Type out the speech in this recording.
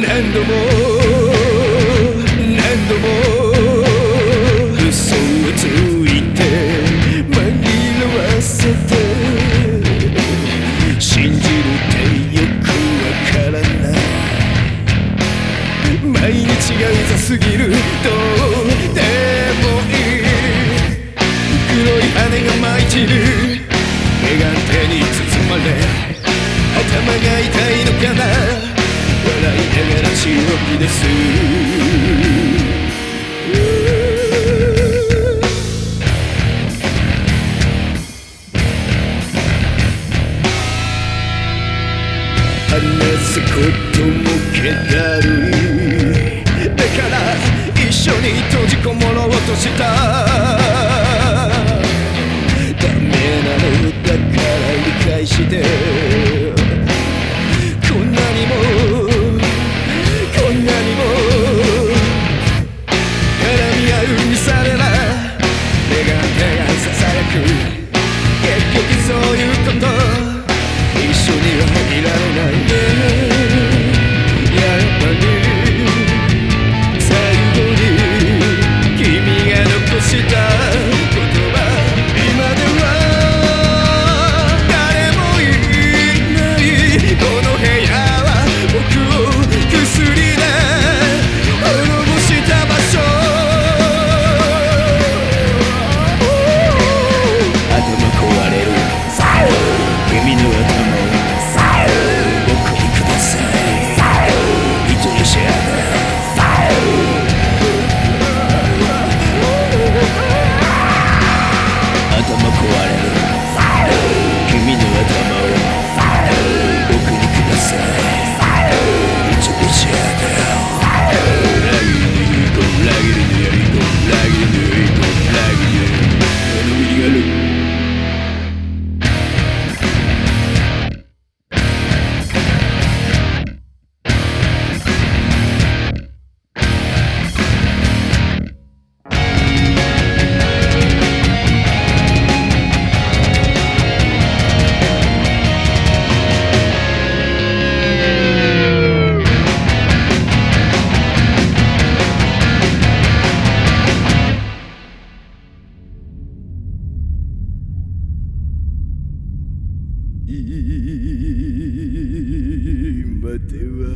何度も何度も嘘をついて紛らわせて信じるってよくわからない毎日がうざすぎるどうでです。話すこともけだるだから一緒に閉じこもろうとした。海され Ma te wa